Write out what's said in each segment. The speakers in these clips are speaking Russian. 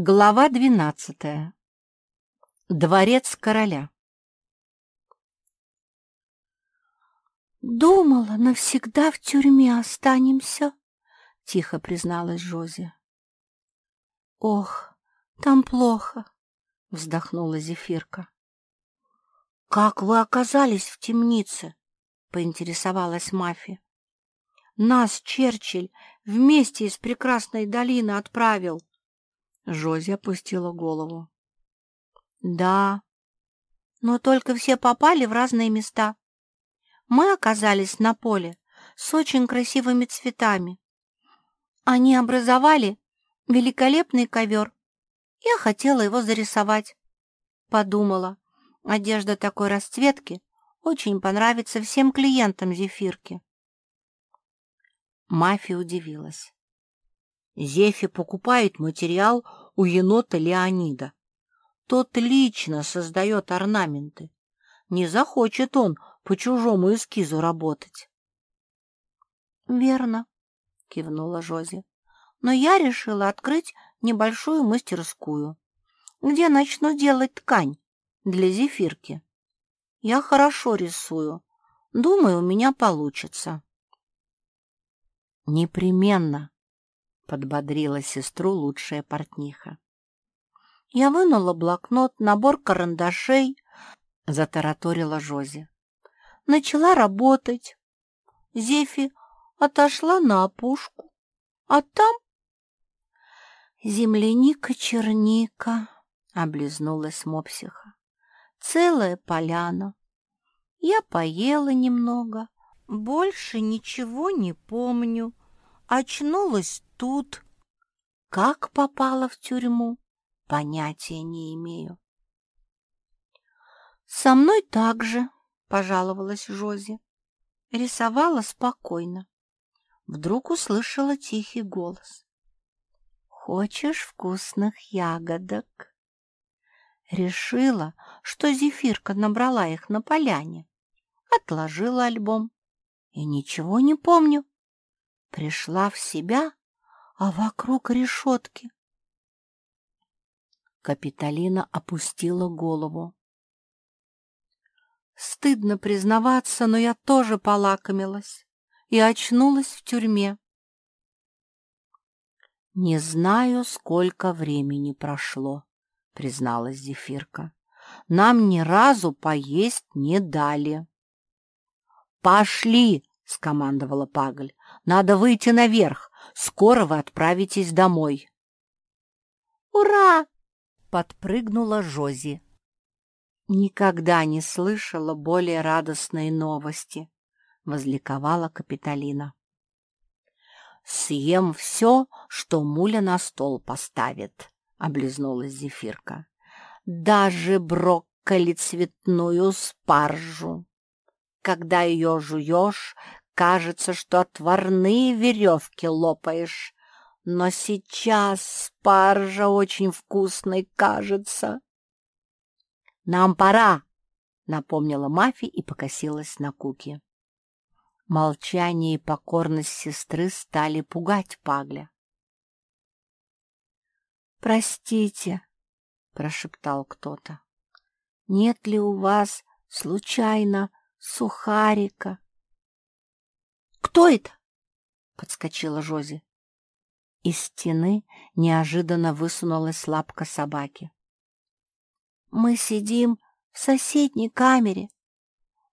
Глава двенадцатая. Дворец короля. «Думала, навсегда в тюрьме останемся», — тихо призналась Жози. «Ох, там плохо», — вздохнула Зефирка. «Как вы оказались в темнице?» — поинтересовалась Мафи. «Нас Черчилль вместе из прекрасной долины отправил». Жози опустила голову. «Да, но только все попали в разные места. Мы оказались на поле с очень красивыми цветами. Они образовали великолепный ковер. Я хотела его зарисовать. Подумала, одежда такой расцветки очень понравится всем клиентам зефирки. Мафия удивилась. Зефи покупает материал у енота Леонида. Тот лично создает орнаменты. Не захочет он по чужому эскизу работать. «Верно», — кивнула Жози. «Но я решила открыть небольшую мастерскую, где начну делать ткань для зефирки. Я хорошо рисую. Думаю, у меня получится». «Непременно», — подбодрила сестру лучшая портниха. Я вынула блокнот, набор карандашей, — затараторила Жози. Начала работать. Зефи отошла на опушку, а там... Земляника-черника, — облизнулась мопсиха. Целая поляна. Я поела немного, больше ничего не помню. Очнулась тут. Как попала в тюрьму, понятия не имею. «Со мной так же», — пожаловалась Жози. Рисовала спокойно. Вдруг услышала тихий голос. «Хочешь вкусных ягодок?» Решила, что зефирка набрала их на поляне. Отложила альбом и ничего не помню. Пришла в себя, а вокруг решетки. Капитолина опустила голову. Стыдно признаваться, но я тоже полакомилась и очнулась в тюрьме. «Не знаю, сколько времени прошло», — призналась Зефирка. «Нам ни разу поесть не дали». «Пошли!» — скомандовала Пагль. «Надо выйти наверх. Скоро вы отправитесь домой». «Ура!» — подпрыгнула Жози. «Никогда не слышала более радостной новости», — возликовала Капитолина. «Съем все, что муля на стол поставит», — облизнулась Зефирка. «Даже брокколи цветную спаржу. Когда ее жуешь, кажется, что отварные веревки лопаешь, но сейчас спаржа очень вкусной кажется». «Нам пора!» — напомнила Мафи и покосилась на Куки. Молчание и покорность сестры стали пугать Пагля. «Простите», — прошептал кто-то, — «нет ли у вас случайно сухарика?» «Кто это?» — подскочила Жози. Из стены неожиданно высунулась лапка собаки. Мы сидим в соседней камере.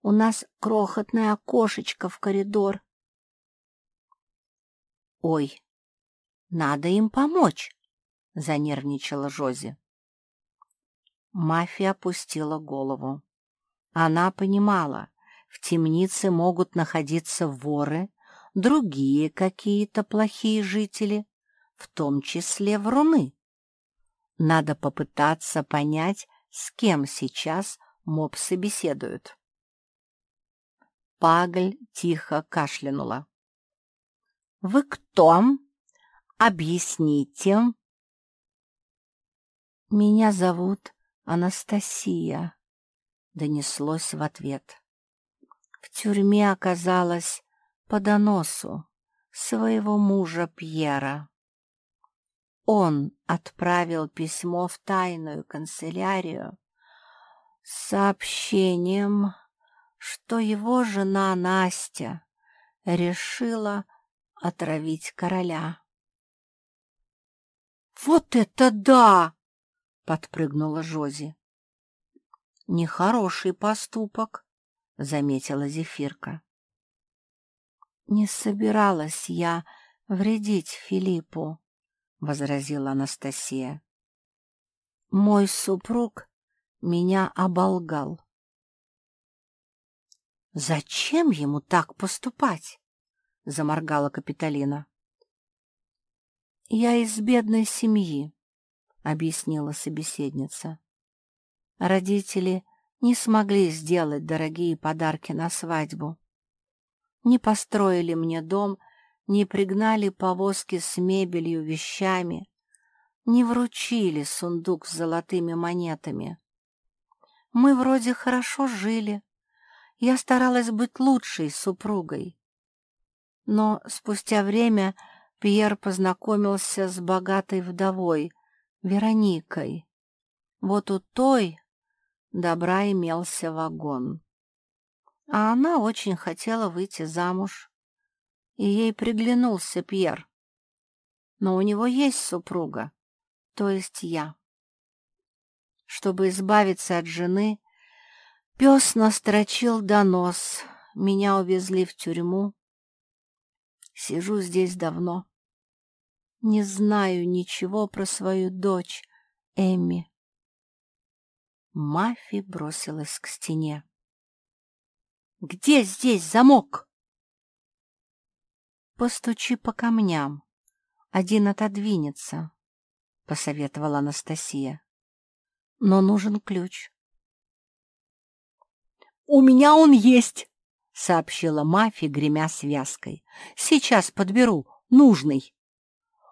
У нас крохотное окошечко в коридор. Ой, надо им помочь, занервничала Жози. Мафия опустила голову. Она понимала, в темнице могут находиться воры, другие какие-то плохие жители, в том числе вруны. Надо попытаться понять, с кем сейчас мопсы беседуют. Пагль тихо кашлянула. «Вы кто? Объясните». «Меня зовут Анастасия», — донеслось в ответ. В тюрьме оказалась по доносу своего мужа Пьера. он отправил письмо в тайную канцелярию с сообщением, что его жена Настя решила отравить короля. «Вот это да!» — подпрыгнула Жози. «Нехороший поступок», — заметила Зефирка. «Не собиралась я вредить Филиппу», — возразила Анастасия. «Мой супруг меня оболгал». «Зачем ему так поступать?» — заморгала Капитолина. «Я из бедной семьи», — объяснила собеседница. Родители не смогли сделать дорогие подарки на свадьбу. Не построили мне дом, не пригнали повозки с мебелью, вещами, не вручили сундук с золотыми монетами. Мы вроде хорошо жили. Я старалась быть лучшей супругой. Но спустя время Пьер познакомился с богатой вдовой, Вероникой. Вот у той добра имелся вагон. А она очень хотела выйти замуж, и ей приглянулся Пьер. Но у него есть супруга, то есть я. Чтобы избавиться от жены, пес настрочил донос, меня увезли в тюрьму. Сижу здесь давно. Не знаю ничего про свою дочь, Эмми. Мафи бросилась к стене. «Где здесь замок?» «Постучи по камням. Один отодвинется», — посоветовала Анастасия. «Но нужен ключ». «У меня он есть!» — сообщила Мафи, гремя связкой. «Сейчас подберу нужный».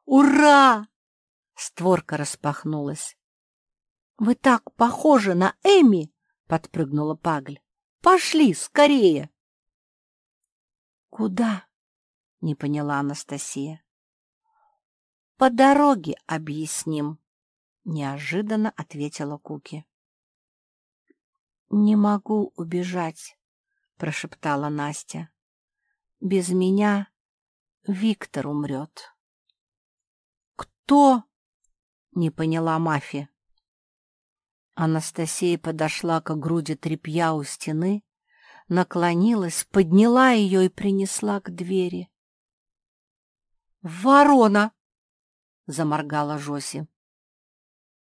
«Ура!» — створка распахнулась. «Вы так похожи на Эми!» — подпрыгнула Пагль. «Пошли скорее!» «Куда?» — не поняла Анастасия. «По дороге объясним», — неожиданно ответила Куки. «Не могу убежать», — прошептала Настя. «Без меня Виктор умрет». «Кто?» — не поняла Мафи. Анастасия подошла к груди тряпья у стены, наклонилась, подняла ее и принесла к двери. «Ворона!» — заморгала Жоси.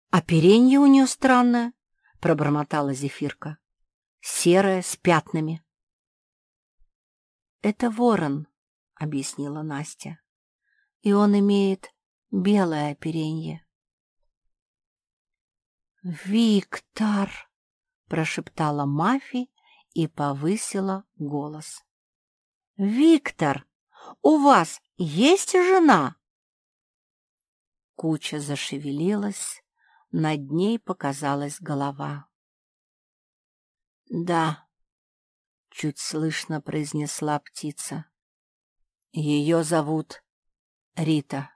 «Оперенье у нее странное», — пробормотала Зефирка. «Серое, с пятнами». «Это ворон», — объяснила Настя. «И он имеет белое оперенье». «Виктор!» — прошептала Мафи и повысила голос. «Виктор, у вас есть жена?» Куча зашевелилась, над ней показалась голова. «Да», — чуть слышно произнесла птица. «Ее зовут Рита,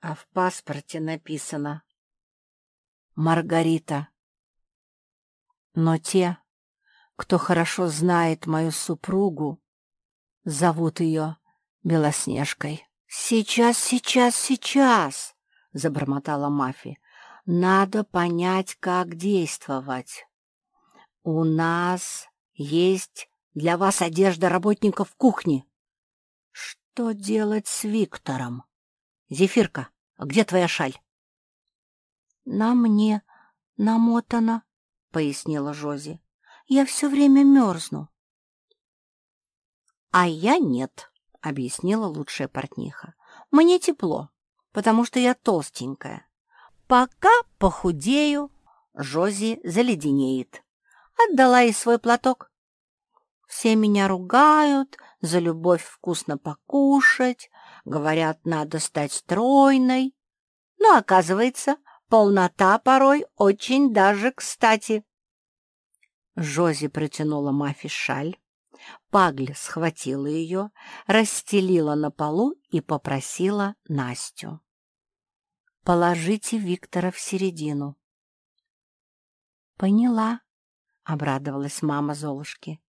а в паспорте написано Маргарита. Но те, кто хорошо знает мою супругу, зовут ее Белоснежкой. «Сейчас, сейчас, сейчас!» — забормотала Мафи. «Надо понять, как действовать. У нас есть для вас одежда работников кухни. Что делать с Виктором? Зефирка, где твоя шаль?» «На мне намотано», — пояснила Жози. «Я все время мерзну». «А я нет», — объяснила лучшая портниха. «Мне тепло, потому что я толстенькая. Пока похудею, Жози заледенеет. Отдала ей свой платок. Все меня ругают за любовь вкусно покушать, говорят, надо стать стройной. Но, оказывается, Полнота порой очень даже кстати. Жози протянула Мафи шаль. Пагля схватила ее, расстелила на полу и попросила Настю. положите Виктора в середину. Поняла, обрадовалась мама Золушки.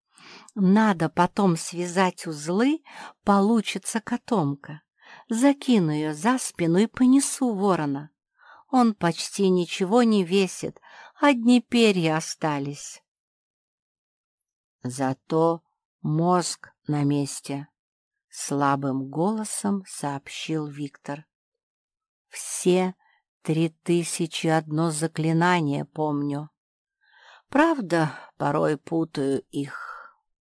Надо потом связать узлы, получится котомка. Закину ее за спину и понесу ворона. Он почти ничего не весит, одни перья остались. Зато мозг на месте, — слабым голосом сообщил Виктор. Все три тысячи одно заклинание помню. Правда, порой путаю их.